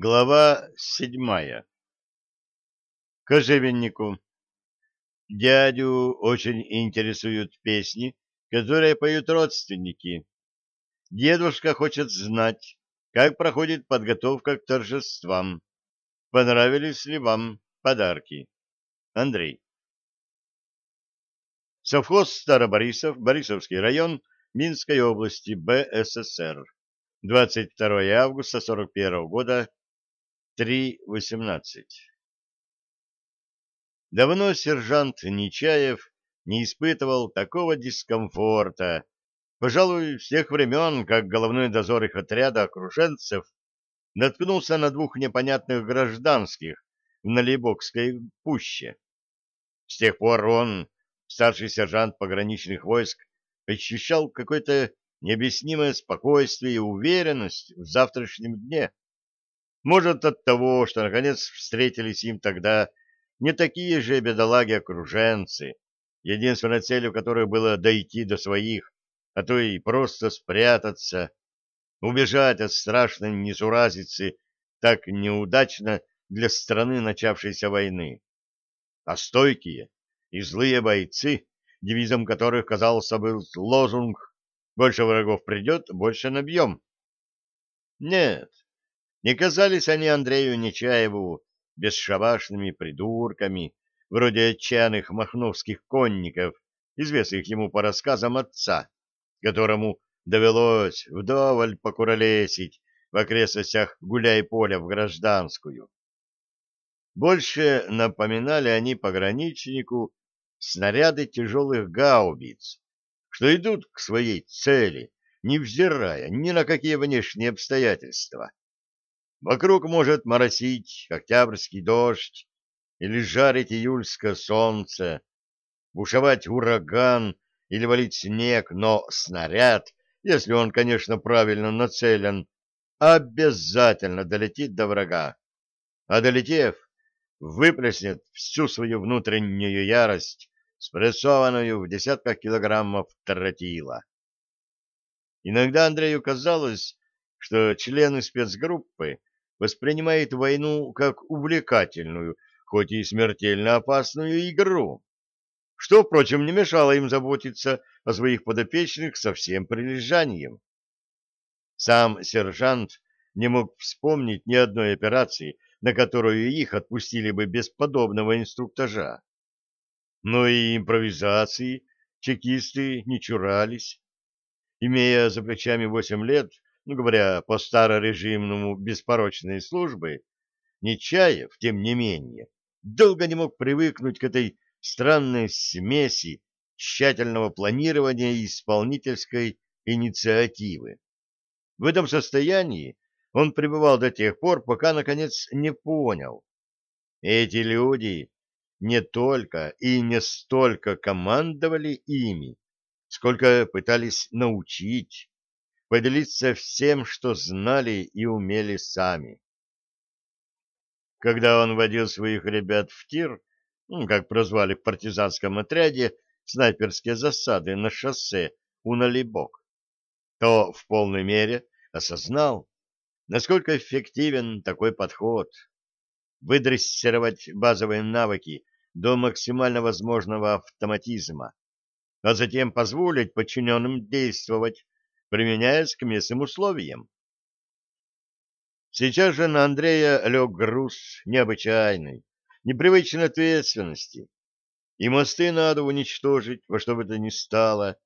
Глава седьмая Кожевеннику. Дядю очень интересуют песни, которые поют родственники. Дедушка хочет знать, как проходит подготовка к торжествам. Понравились ли вам подарки? Андрей. Совхоз Староборисов, Борисовский район, Минской области, БССР. 22 августа 41 года, 3.18. Давно сержант Нечаев не испытывал такого дискомфорта, пожалуй, с тех времен, как головной дозор их отряда окруженцев наткнулся на двух непонятных гражданских в Налибокской пуще. С тех пор он, старший сержант пограничных войск, ощущал какое-то необъяснимое спокойствие и уверенность в завтрашнем дне. Может, от того, что наконец встретились им тогда не такие же бедолаги-окруженцы, единственной целью которых было дойти до своих, а то и просто спрятаться, убежать от страшной несуразицы, так неудачно для страны начавшейся войны. А стойкие и злые бойцы, девизом которых, казался, был лозунг «Больше врагов придет, больше набьем». Нет, не казались они Андрею Нечаеву бесшабашными придурками, вроде отчаянных махновских конников, известных ему по рассказам отца, которому довелось вдоволь покуролесить в окрестностях гуляй-поля в гражданскую. Больше напоминали они пограничнику снаряды тяжелых гаубиц, что идут к своей цели, невзирая ни на какие внешние обстоятельства. Вокруг может моросить октябрьский дождь или жарить июльское солнце, бушевать ураган или валить снег, но снаряд, если он, конечно, правильно нацелен, обязательно долетит до врага. А долетев, выплеснет всю свою внутреннюю ярость, спрессованную в десятках килограммов тротила. Иногда Андрею казалось, что члены спецгруппы воспринимает войну как увлекательную, хоть и смертельно опасную игру, что, впрочем, не мешало им заботиться о своих подопечных со всем прилежанием. Сам сержант не мог вспомнить ни одной операции, на которую их отпустили бы без подобного инструктажа. Но и импровизации чекисты не чурались. Имея за плечами восемь лет, говоря по старорежимному беспорочной службы, Нечаев, тем не менее, долго не мог привыкнуть к этой странной смеси тщательного планирования и исполнительской инициативы. В этом состоянии он пребывал до тех пор, пока, наконец, не понял. Эти люди не только и не столько командовали ими, сколько пытались научить, поделиться всем, что знали и умели сами. Когда он водил своих ребят в тир, ну, как прозвали в партизанском отряде, снайперские засады на шоссе у Налибок, то в полной мере осознал, насколько эффективен такой подход. Выдрессировать базовые навыки до максимально возможного автоматизма, а затем позволить подчиненным действовать применяясь к местным условиям. Сейчас же на Андрея лег груз необычайной, непривычной ответственности. И мосты надо уничтожить во что бы то ни стало,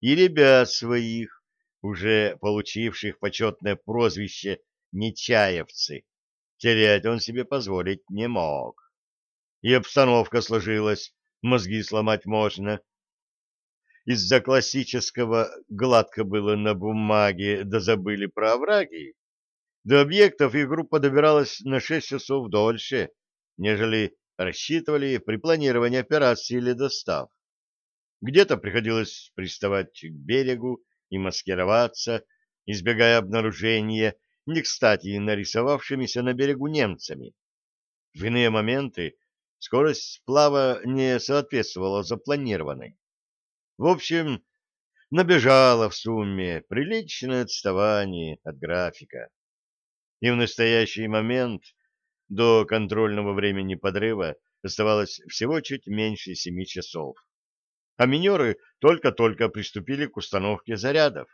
и ребят своих, уже получивших почетное прозвище «нечаевцы», терять он себе позволить не мог. И обстановка сложилась, мозги сломать можно, из-за классического «гладко было на бумаге, да забыли про овраги», до объектов их группа добиралась на 6 часов дольше, нежели рассчитывали при планировании операции или достав. Где-то приходилось приставать к берегу и маскироваться, избегая обнаружения не кстати нарисовавшимися на берегу немцами. В иные моменты скорость сплава не соответствовала запланированной. В общем, набежало в сумме приличное отставание от графика. и в настоящий момент до контрольного времени подрыва оставалось всего чуть меньше семи часов. А минеры только-только приступили к установке зарядов.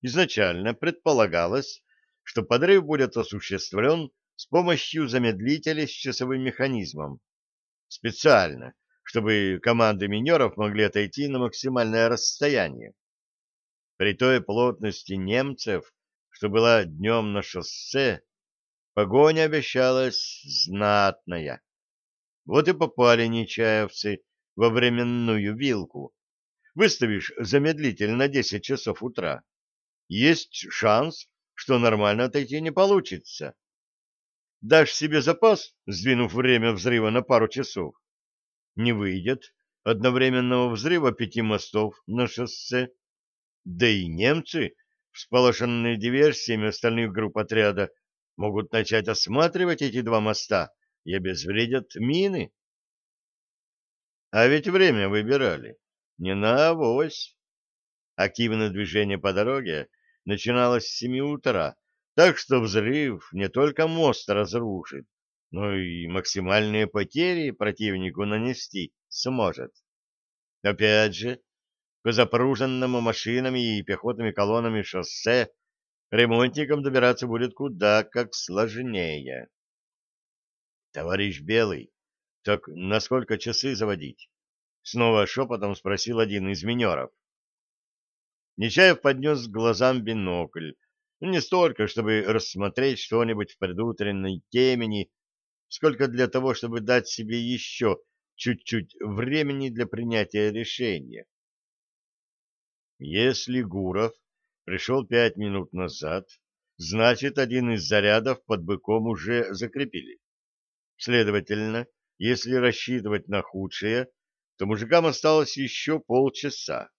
Изначально предполагалось, что подрыв будет осуществлен с помощью замедлителя с часовым механизмом. Специально, чтобы команды минеров могли отойти на максимальное расстояние. При той плотности немцев, что была днем на шоссе, погоня обещалась знатная. Вот и попали нечаевцы во временную вилку. Выставишь замедлитель на 10 часов утра. Есть шанс, что нормально отойти не получится. Дашь себе запас, сдвинув время взрыва на пару часов. Не выйдет одновременного взрыва пяти мостов на шоссе. Да и немцы, всполошенные диверсиями остальных групп отряда, могут начать осматривать эти два моста и обезвредят мины. А ведь время выбирали не на авось. Активное движение по дороге начиналось с семи утра, так что взрыв не только мост разрушит, но и максимальные потери противнику нанести сможет. Опять же, по запруженному машинами и пехотными колоннами шоссе ремонтникам добираться будет куда как сложнее. Товарищ Белый, так на сколько часы заводить? Снова шепотом спросил один из минеров. Нечаев поднес к глазам бинокль. Не столько, чтобы рассмотреть что-нибудь в предутренней темени, сколько для того, чтобы дать себе еще чуть-чуть времени для принятия решения. Если Гуров пришел пять минут назад, значит, один из зарядов под быком уже закрепили. Следовательно, если рассчитывать на худшее, то мужикам осталось еще полчаса,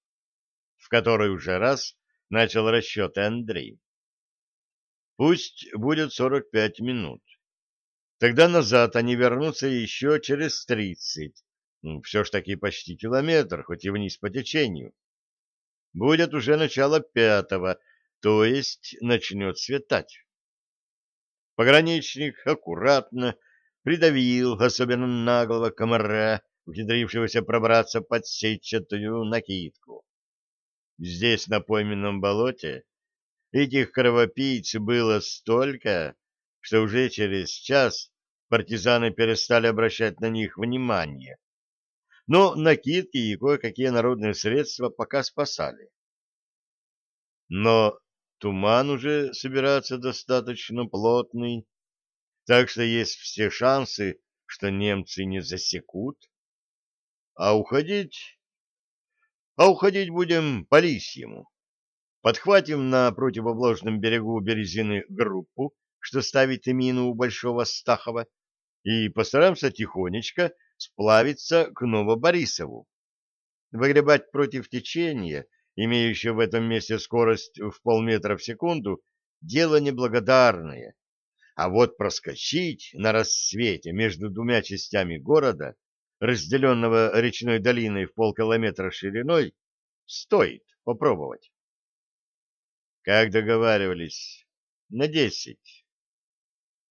в который уже раз начал расчеты Андрей. Пусть будет сорок пять минут. Тогда назад они вернутся еще через тридцать. Ну, все ж таки почти километр, хоть и вниз по течению будет уже начало пятого, то есть начнет светать. Пограничник аккуратно придавил особенно наглого комара, ухитрившегося пробраться под сетчатую накидку. Здесь, на пойменном болоте, этих кровопийц было столько, что уже через час партизаны перестали обращать на них внимание но накидки и кое-какие народные средства пока спасали. Но туман уже собирается достаточно плотный, так что есть все шансы, что немцы не засекут. А уходить... А уходить будем по лисьему. Подхватим на противоположном берегу Березины группу, что ставит мину у Большого Стахова, и постараемся тихонечко сплавиться к Новоборисову. Выгребать против течения, имеющего в этом месте скорость в полметра в секунду, дело неблагодарное. А вот проскочить на рассвете между двумя частями города, разделенного речной долиной в полкилометра шириной, стоит попробовать. Как договаривались, на десять.